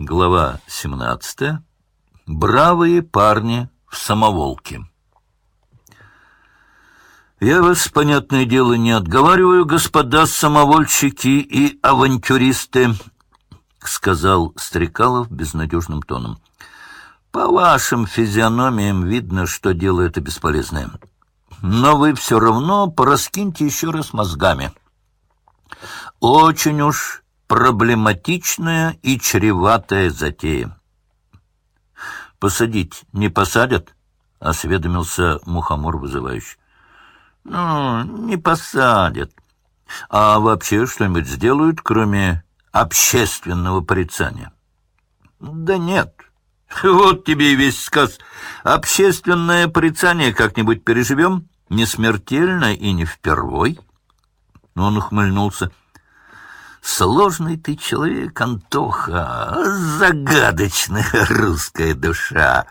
Глава 17. Бравые парни в самоволке. Я вас, понятное дело, не отговариваю, господа самовольщики и авантюристы, сказал Стрекалов безнадежным тоном. По вашим физиономиям видно, что дело это бесполезное. Но вы все равно пораскиньте еще раз мозгами. Очень уж проблематичная и чреватая затея. «Посадить не посадят?» — осведомился Мухомор вызывающий. «Ну, не посадят. А вообще что-нибудь сделают, кроме общественного порицания?» «Да нет. Вот тебе и весь сказ. Общественное порицание как-нибудь переживем, не смертельно и не впервой». Он ухмыльнулся. Сложный ты человек, Антоха, загадочная русская душа.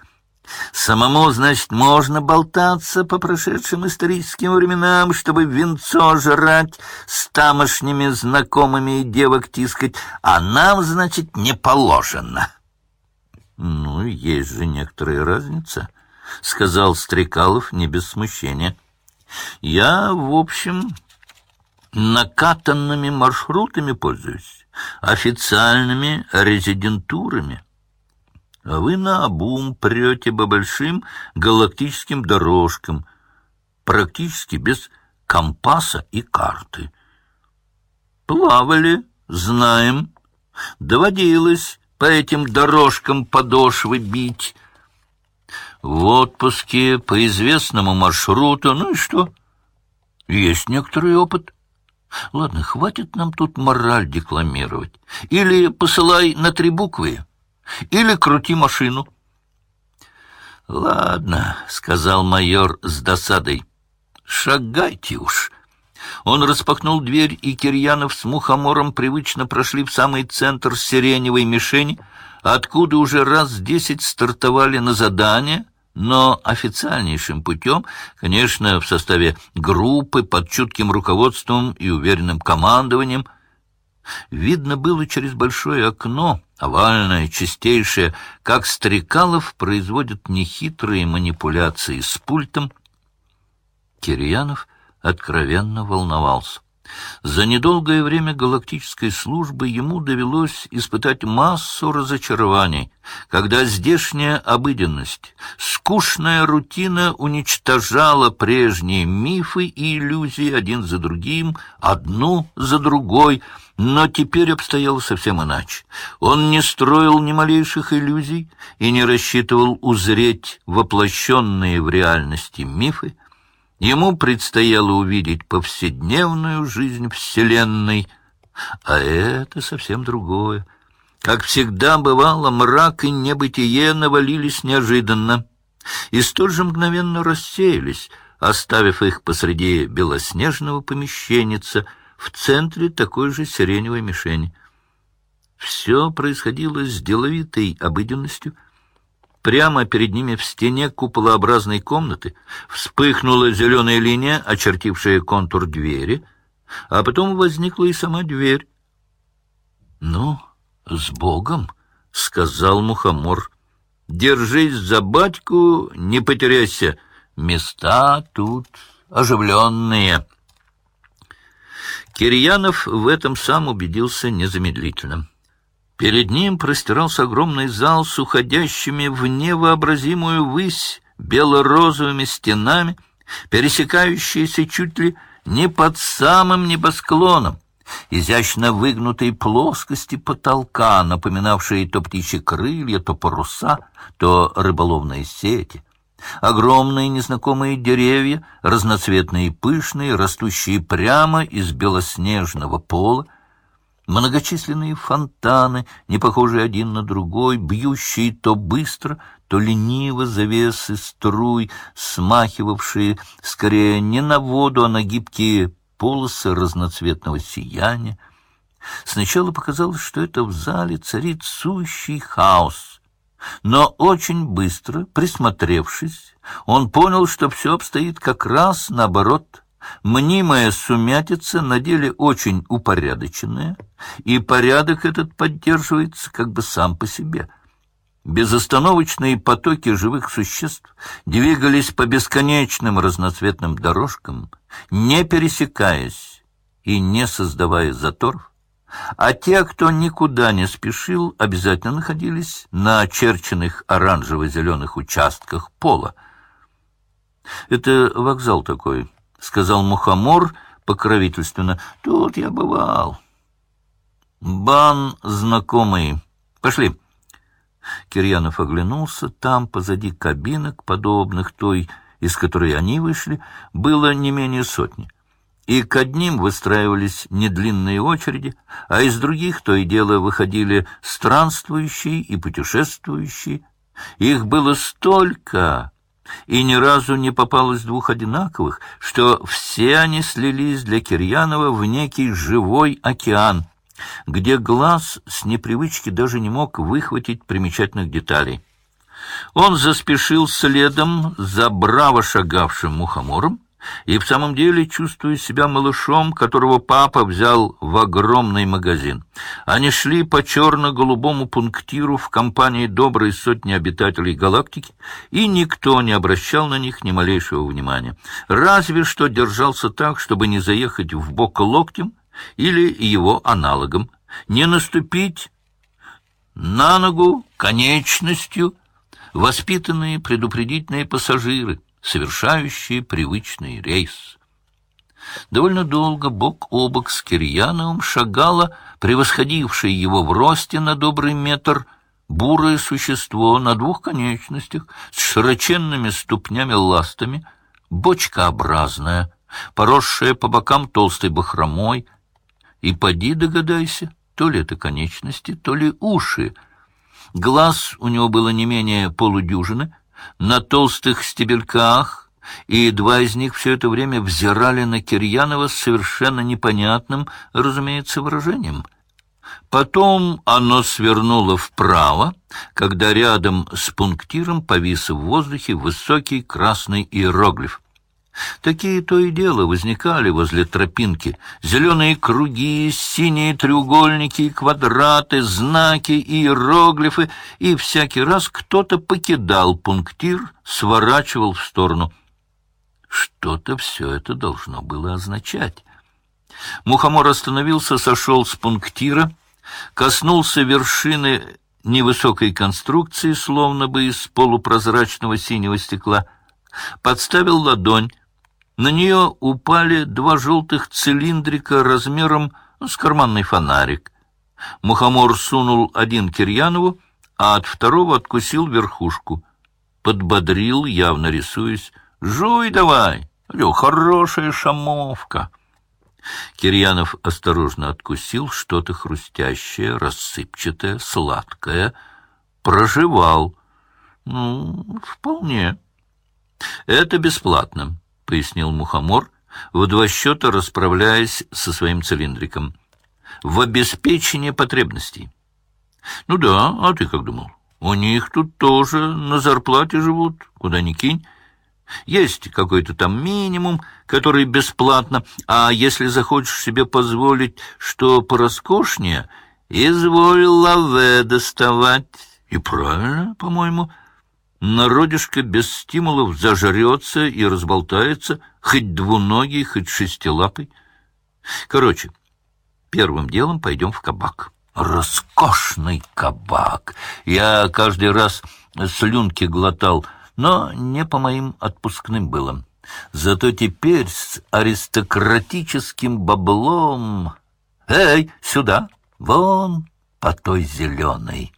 Самому, значит, можно болтаться по прошедшим историческим временам, чтобы венцо жрать, с тамошними знакомыми и девок тискать, а нам, значит, не положено. Ну, есть же некоторая разница, — сказал Стрекалов не без смущения. Я, в общем, накатанными маршрутами пользуюсь, официальными резидентурами. А вы наобум прете по большим галактическим дорожкам, практически без компаса и карты. Плавали, знаем, доводилось по этим дорожкам подошвы бить. В отпуске по известному маршруту, ну и что? Есть некоторый опыт. Ладно, хватит нам тут мораль декламировать. Или посылай на три буквы, или крути машину. Ладно, — сказал майор с досадой, — шагайте уж. Он распахнул дверь, и Кирьянов с Мухомором привычно прошли в самый центр сиреневой мишени, откуда уже раз десять стартовали на задание — но официальнейшим путем, конечно, в составе группы под чутким руководством и уверенным командованием. Видно было через большое окно, овальное, чистейшее, как Стрекалов производит нехитрые манипуляции с пультом. Кирьянов откровенно волновался. За недолгое время галактической службы ему довелось испытать массу разочарований, когда здешняя обыденность, скучная рутина уничтожала прежние мифы и иллюзии один за другим, одну за другой, но теперь обстояло совсем иначе. Он не строил ни малейших иллюзий и не рассчитывал узреть воплощенные в реальности мифы, Ему предстояло увидеть повседневную жизнь Вселенной, а это совсем другое. Как всегда бывало, мрак и небытие навалились неожиданно и столь же мгновенно рассеялись, оставив их посреди белоснежного помещенница в центре такой же сиреневой мишени. Все происходило с деловитой обыденностью — Прямо перед ними в стене куполообразной комнаты вспыхнула зеленая линия, очертившая контур двери, а потом возникла и сама дверь. — Ну, с Богом, — сказал Мухомор. — Держись за батьку, не потеряйся. Места тут оживленные. Кирьянов в этом сам убедился незамедлительно. Перед ним простирался огромный зал с уходящими в невообразимую высь бело-розовыми стенами, пересекающиеся чуть ли не под самым небосклоном, изящно выгнутой плоскости потолка, напоминавшие то птичьи крылья, то паруса, то рыболовные сети. Огромные незнакомые деревья, разноцветные и пышные, растущие прямо из белоснежного пола, Многочисленные фонтаны, не похожие один на другой, бьющие то быстро, то лениво завесы струй, смахивавшие скорее не на воду, а на гибкие полосы разноцветного сияния. Сначала показалось, что это в зале царит сущий хаос. Но очень быстро, присмотревшись, он понял, что все обстоит как раз наоборот — Мнимая сумятица на деле очень упорядоченная, и порядок этот поддерживается как бы сам по себе. Безостановочные потоки живых существ двигались по бесконечным разноцветным дорожкам, не пересекаясь и не создавая заторов, а те, кто никуда не спешил, обязательно находились на очерченных оранжево-зеленых участках пола. «Это вокзал такой», — сказал Мухомор покровительственно. «Тут я бывал». «Бан знакомый. Пошли». Кирьянов оглянулся. Там, позади кабинок, подобных той, из которой они вышли, было не менее сотни и к одним выстраивались недлинные очереди, а из других то и дело выходили странствующие и путешествующие. Их было столько, и ни разу не попалось двух одинаковых, что все они слились для Кирьянова в некий живой океан, где глаз с непривычки даже не мог выхватить примечательных деталей. Он заспешил следом за браво шагавшим мухомором, и в самом деле чувствую себя малышом, которого папа взял в огромный магазин. Они шли по черно-голубому пунктиру в компании доброй сотни обитателей галактики, и никто не обращал на них ни малейшего внимания. Разве что держался так, чтобы не заехать в бок локтем или его аналогом, не наступить на ногу конечностью воспитанные предупредительные пассажиры — совершающие привычный рейс. Довольно долго бок о бок с Кирьяновым шагало превосходившее его в росте на добрый метр бурое существо на двух конечностях с широченными ступнями-ластами, бочкообразное, поросшее по бокам толстой бахромой, и поди догадайся, то ли это конечности, то ли уши. Глаз у него было не менее полудюжины — на толстых стебельках, и два из них все это время взирали на Кирьянова с совершенно непонятным, разумеется, выражением. Потом оно свернуло вправо, когда рядом с пунктиром повис в воздухе высокий красный иероглиф — Такие то и дело возникали возле тропинки. Зеленые круги, синие треугольники, квадраты, знаки, иероглифы, и всякий раз кто-то покидал пунктир, сворачивал в сторону. Что-то все это должно было означать. Мухомор остановился, сошел с пунктира, коснулся вершины невысокой конструкции, словно бы из полупрозрачного синего стекла, подставил ладонь, на нее упали два желтых цилиндрика размером с карманный фонарик. Мухомор сунул один Кирьянову, а от второго откусил верхушку. Подбодрил, явно рисуясь. «Жуй давай! Алло, хорошая шамовка!» Кирьянов осторожно откусил что-то хрустящее, рассыпчатое, сладкое. Проживал. «Ну, вполне. Это бесплатно» пояснил Мухомор, в два счета расправляясь со своим цилиндриком. «В обеспечение потребностей». «Ну да, а ты как думал? У них тут тоже на зарплате живут, куда ни кинь. Есть какой-то там минимум, который бесплатно, а если захочешь себе позволить что пороскошнее, изволь лаве доставать. И правильно, по-моему, — Народишко без стимулов зажрется и разболтается, хоть двуногий, хоть шестилапый. Короче, первым делом пойдем в кабак. Роскошный кабак! Я каждый раз слюнки глотал, но не по моим отпускным было. Зато теперь с аристократическим баблом... Эй, сюда! Вон по той зеленой.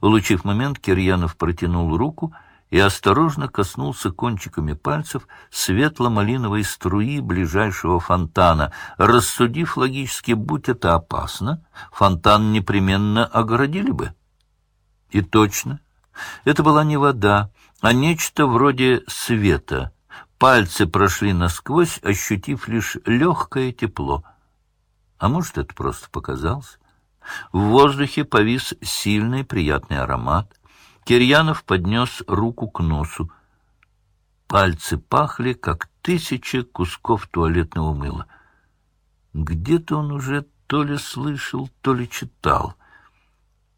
Улучив момент, Кирьянов протянул руку и осторожно коснулся кончиками пальцев светло-малиновой струи ближайшего фонтана, рассудив логически, будь это опасно, фонтан непременно оградили бы. И точно, это была не вода, а нечто вроде света. Пальцы прошли насквозь, ощутив лишь легкое тепло. А может, это просто показалось? В воздухе повис сильный приятный аромат. Кирьянов поднес руку к носу. Пальцы пахли, как тысяча кусков туалетного мыла. Где-то он уже то ли слышал, то ли читал.